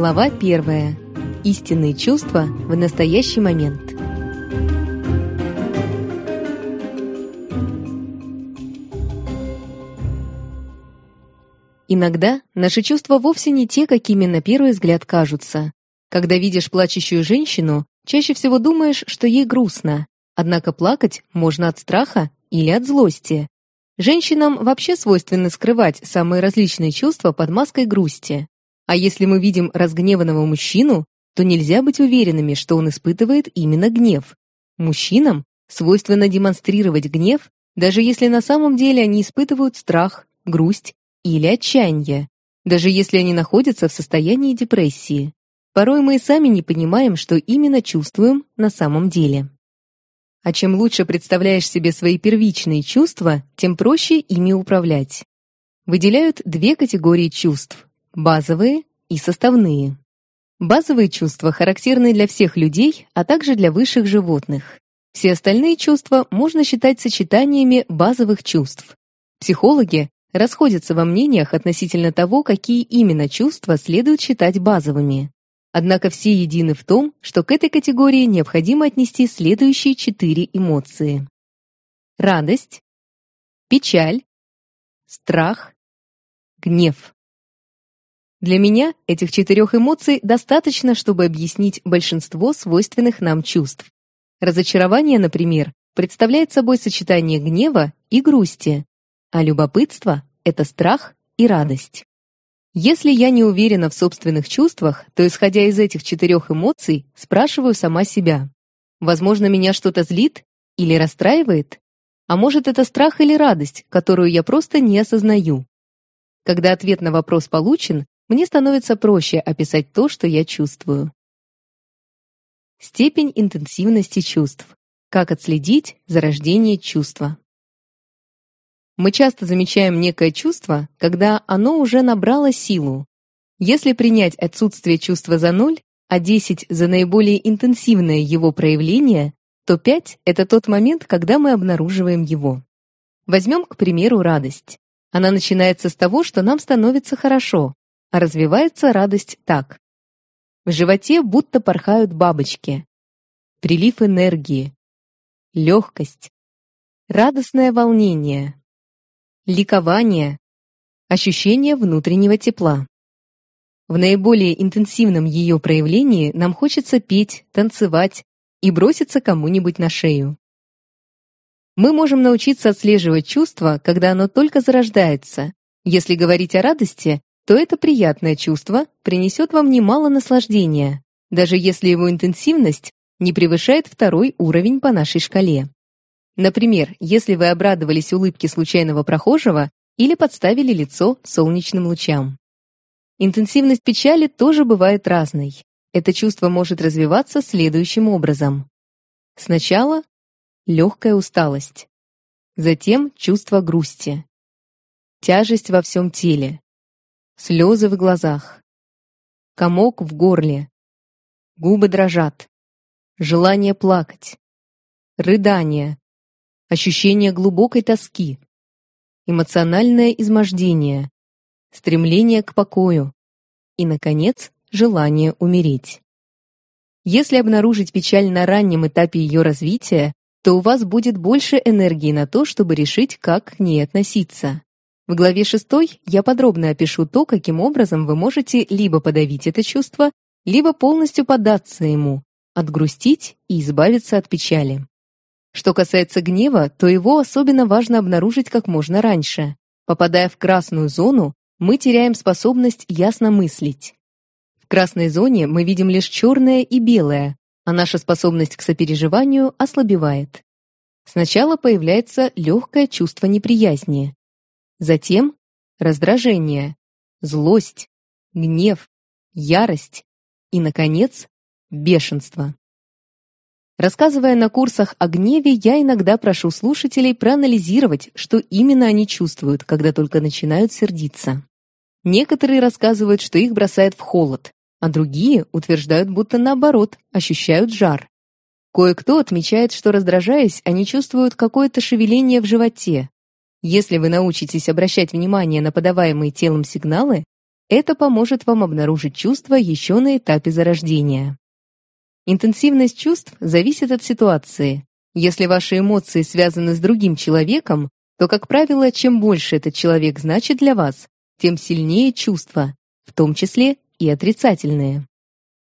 Глава 1. Истинные чувства в настоящий момент. Иногда наши чувства вовсе не те, какими на первый взгляд кажутся. Когда видишь плачущую женщину, чаще всего думаешь, что ей грустно. Однако плакать можно от страха или от злости. Женщинам вообще свойственно скрывать самые различные чувства под маской грусти. А если мы видим разгневанного мужчину, то нельзя быть уверенными, что он испытывает именно гнев. Мужчинам свойственно демонстрировать гнев, даже если на самом деле они испытывают страх, грусть или отчаяние, даже если они находятся в состоянии депрессии. Порой мы и сами не понимаем, что именно чувствуем на самом деле. А чем лучше представляешь себе свои первичные чувства, тем проще ими управлять. Выделяют две категории чувств Базовые и составные. Базовые чувства характерны для всех людей, а также для высших животных. Все остальные чувства можно считать сочетаниями базовых чувств. Психологи расходятся во мнениях относительно того, какие именно чувства следует считать базовыми. Однако все едины в том, что к этой категории необходимо отнести следующие четыре эмоции. Радость, печаль, страх, гнев. Для меня этих четырех эмоций достаточно, чтобы объяснить большинство свойственных нам чувств. Разочарование, например, представляет собой сочетание гнева и грусти, а любопытство — это страх и радость. Если я не уверена в собственных чувствах, то, исходя из этих четырех эмоций, спрашиваю сама себя. Возможно, меня что-то злит или расстраивает? А может, это страх или радость, которую я просто не осознаю? Когда ответ на вопрос получен, мне становится проще описать то, что я чувствую. Степень интенсивности чувств. Как отследить зарождение чувства? Мы часто замечаем некое чувство, когда оно уже набрало силу. Если принять отсутствие чувства за ноль, а 10 за наиболее интенсивное его проявление, то 5 — это тот момент, когда мы обнаруживаем его. Возьмем, к примеру, радость. Она начинается с того, что нам становится хорошо, развивается радость так. В животе будто порхают бабочки. Прилив энергии. Легкость. Радостное волнение. Ликование. Ощущение внутреннего тепла. В наиболее интенсивном ее проявлении нам хочется петь, танцевать и броситься кому-нибудь на шею. Мы можем научиться отслеживать чувство, когда оно только зарождается, если говорить о радости то это приятное чувство принесет вам немало наслаждения, даже если его интенсивность не превышает второй уровень по нашей шкале. Например, если вы обрадовались улыбке случайного прохожего или подставили лицо солнечным лучам. Интенсивность печали тоже бывает разной. Это чувство может развиваться следующим образом. Сначала легкая усталость, затем чувство грусти, тяжесть во всем теле, слезы в глазах, комок в горле, губы дрожат, желание плакать, рыдание, ощущение глубокой тоски, эмоциональное измождение, стремление к покою и, наконец, желание умереть. Если обнаружить печаль на раннем этапе ее развития, то у вас будет больше энергии на то, чтобы решить, как к ней относиться. В главе 6 я подробно опишу то, каким образом вы можете либо подавить это чувство, либо полностью поддаться ему, отгрустить и избавиться от печали. Что касается гнева, то его особенно важно обнаружить как можно раньше. Попадая в красную зону, мы теряем способность ясно мыслить. В красной зоне мы видим лишь черное и белое, а наша способность к сопереживанию ослабевает. Сначала появляется легкое чувство неприязни. Затем раздражение, злость, гнев, ярость и, наконец, бешенство. Рассказывая на курсах о гневе, я иногда прошу слушателей проанализировать, что именно они чувствуют, когда только начинают сердиться. Некоторые рассказывают, что их бросает в холод, а другие утверждают, будто наоборот, ощущают жар. Кое-кто отмечает, что раздражаясь, они чувствуют какое-то шевеление в животе, если вы научитесь обращать внимание на подаваемые телом сигналы, это поможет вам обнаружить чувства еще на этапе зарождения. Интенсивность чувств зависит от ситуации. Если ваши эмоции связаны с другим человеком, то, как правило, чем больше этот человек значит для вас, тем сильнее чувства, в том числе и отрицательные.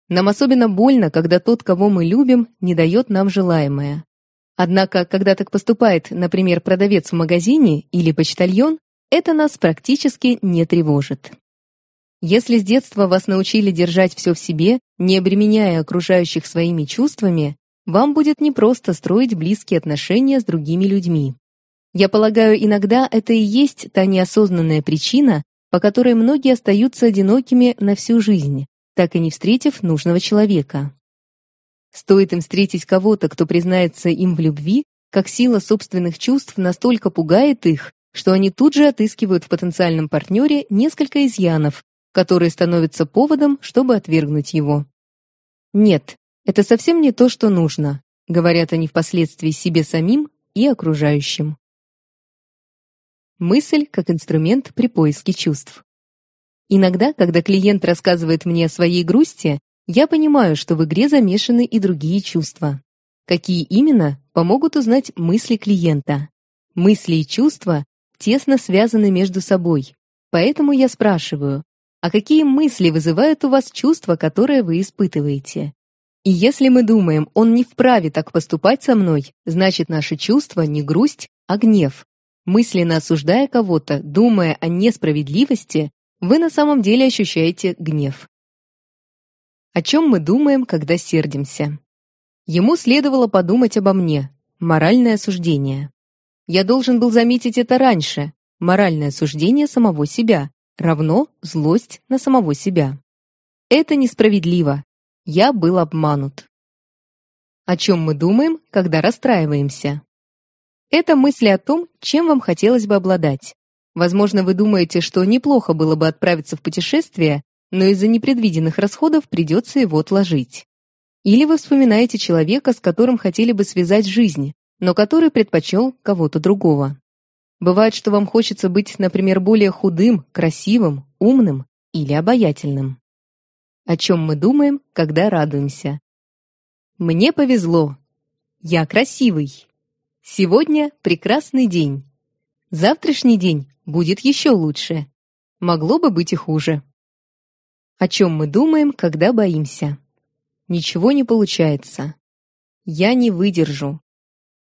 Нам особенно больно, когда тот, кого мы любим, не дает нам желаемое. Однако, когда так поступает, например, продавец в магазине или почтальон, это нас практически не тревожит. Если с детства вас научили держать все в себе, не обременяя окружающих своими чувствами, вам будет непросто строить близкие отношения с другими людьми. Я полагаю, иногда это и есть та неосознанная причина, по которой многие остаются одинокими на всю жизнь, так и не встретив нужного человека. Стоит им встретить кого-то, кто признается им в любви, как сила собственных чувств настолько пугает их, что они тут же отыскивают в потенциальном партнере несколько изъянов, которые становятся поводом, чтобы отвергнуть его. «Нет, это совсем не то, что нужно», говорят они впоследствии себе самим и окружающим. Мысль как инструмент при поиске чувств. Иногда, когда клиент рассказывает мне о своей грусти, я понимаю, что в игре замешаны и другие чувства. Какие именно, помогут узнать мысли клиента. Мысли и чувства тесно связаны между собой. Поэтому я спрашиваю, а какие мысли вызывают у вас чувства, которые вы испытываете? И если мы думаем, он не вправе так поступать со мной, значит наши чувства не грусть, а гнев. Мысленно осуждая кого-то, думая о несправедливости, вы на самом деле ощущаете гнев. О чем мы думаем, когда сердимся? Ему следовало подумать обо мне. Моральное суждение. Я должен был заметить это раньше. Моральное суждение самого себя равно злость на самого себя. Это несправедливо. Я был обманут. О чем мы думаем, когда расстраиваемся? Это мысли о том, чем вам хотелось бы обладать. Возможно, вы думаете, что неплохо было бы отправиться в путешествие, но из-за непредвиденных расходов придется его отложить. Или вы вспоминаете человека, с которым хотели бы связать жизнь, но который предпочел кого-то другого. Бывает, что вам хочется быть, например, более худым, красивым, умным или обаятельным. О чем мы думаем, когда радуемся? Мне повезло. Я красивый. Сегодня прекрасный день. Завтрашний день будет еще лучше. Могло бы быть и хуже. О чем мы думаем, когда боимся? Ничего не получается. Я не выдержу.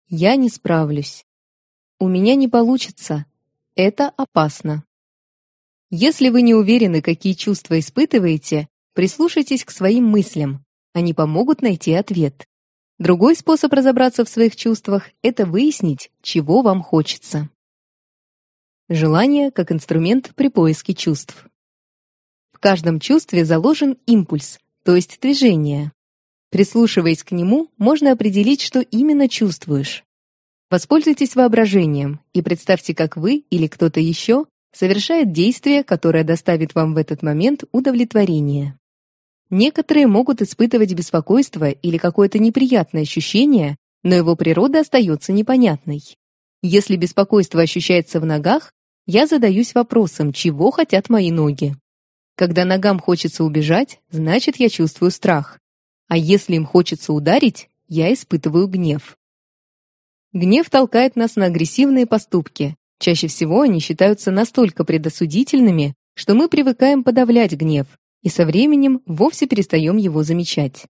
Я не справлюсь. У меня не получится. Это опасно. Если вы не уверены, какие чувства испытываете, прислушайтесь к своим мыслям. Они помогут найти ответ. Другой способ разобраться в своих чувствах – это выяснить, чего вам хочется. Желание как инструмент при поиске чувств каждом чувстве заложен импульс, то есть движение. Прислушиваясь к нему, можно определить, что именно чувствуешь. Воспользуйтесь воображением и представьте, как вы или кто-то еще совершает действие, которое доставит вам в этот момент удовлетворение. Некоторые могут испытывать беспокойство или какое-то неприятное ощущение, но его природа остается непонятной. Если беспокойство ощущается в ногах, я задаюсь вопросом, чего хотят мои ноги. Когда ногам хочется убежать, значит, я чувствую страх. А если им хочется ударить, я испытываю гнев. Гнев толкает нас на агрессивные поступки. Чаще всего они считаются настолько предосудительными, что мы привыкаем подавлять гнев и со временем вовсе перестаем его замечать.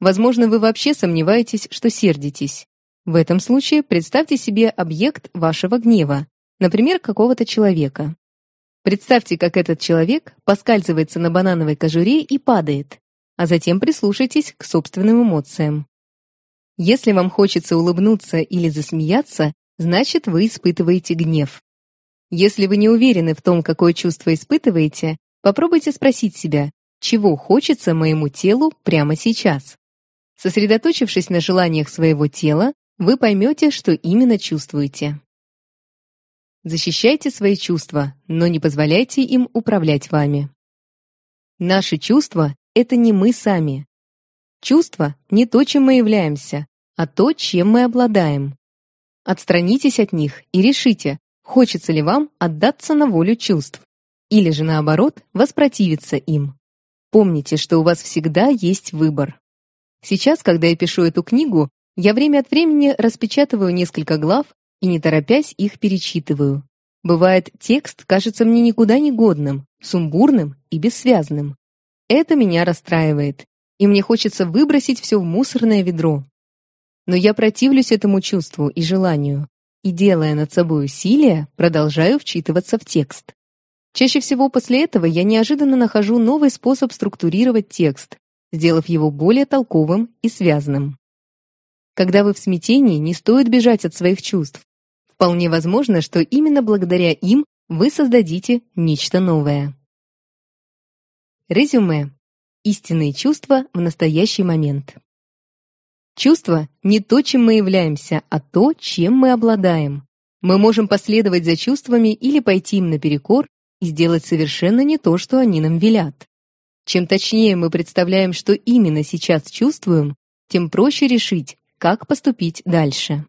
Возможно, вы вообще сомневаетесь, что сердитесь. В этом случае представьте себе объект вашего гнева, например, какого-то человека. Представьте, как этот человек поскальзывается на банановой кожуре и падает, а затем прислушайтесь к собственным эмоциям. Если вам хочется улыбнуться или засмеяться, значит, вы испытываете гнев. Если вы не уверены в том, какое чувство испытываете, попробуйте спросить себя, чего хочется моему телу прямо сейчас. Сосредоточившись на желаниях своего тела, вы поймете, что именно чувствуете. Защищайте свои чувства, но не позволяйте им управлять вами. Наши чувства — это не мы сами. Чувства — не то, чем мы являемся, а то, чем мы обладаем. Отстранитесь от них и решите, хочется ли вам отдаться на волю чувств, или же наоборот, воспротивиться им. Помните, что у вас всегда есть выбор. Сейчас, когда я пишу эту книгу, я время от времени распечатываю несколько глав и, не торопясь, их перечитываю. Бывает, текст кажется мне никуда не годным, сумбурным и бессвязным. Это меня расстраивает, и мне хочется выбросить все в мусорное ведро. Но я противлюсь этому чувству и желанию, и, делая над собой усилия, продолжаю вчитываться в текст. Чаще всего после этого я неожиданно нахожу новый способ структурировать текст, сделав его более толковым и связанным. Когда вы в смятении, не стоит бежать от своих чувств, Вполне возможно, что именно благодаря им вы создадите нечто новое. Резюме. Истинные чувства в настоящий момент. Чувства — не то, чем мы являемся, а то, чем мы обладаем. Мы можем последовать за чувствами или пойти им наперекор и сделать совершенно не то, что они нам велят. Чем точнее мы представляем, что именно сейчас чувствуем, тем проще решить, как поступить дальше.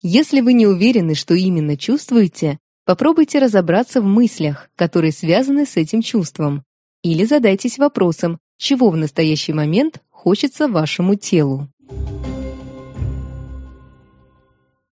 Если вы не уверены, что именно чувствуете, попробуйте разобраться в мыслях, которые связаны с этим чувством. Или задайтесь вопросом, чего в настоящий момент хочется вашему телу.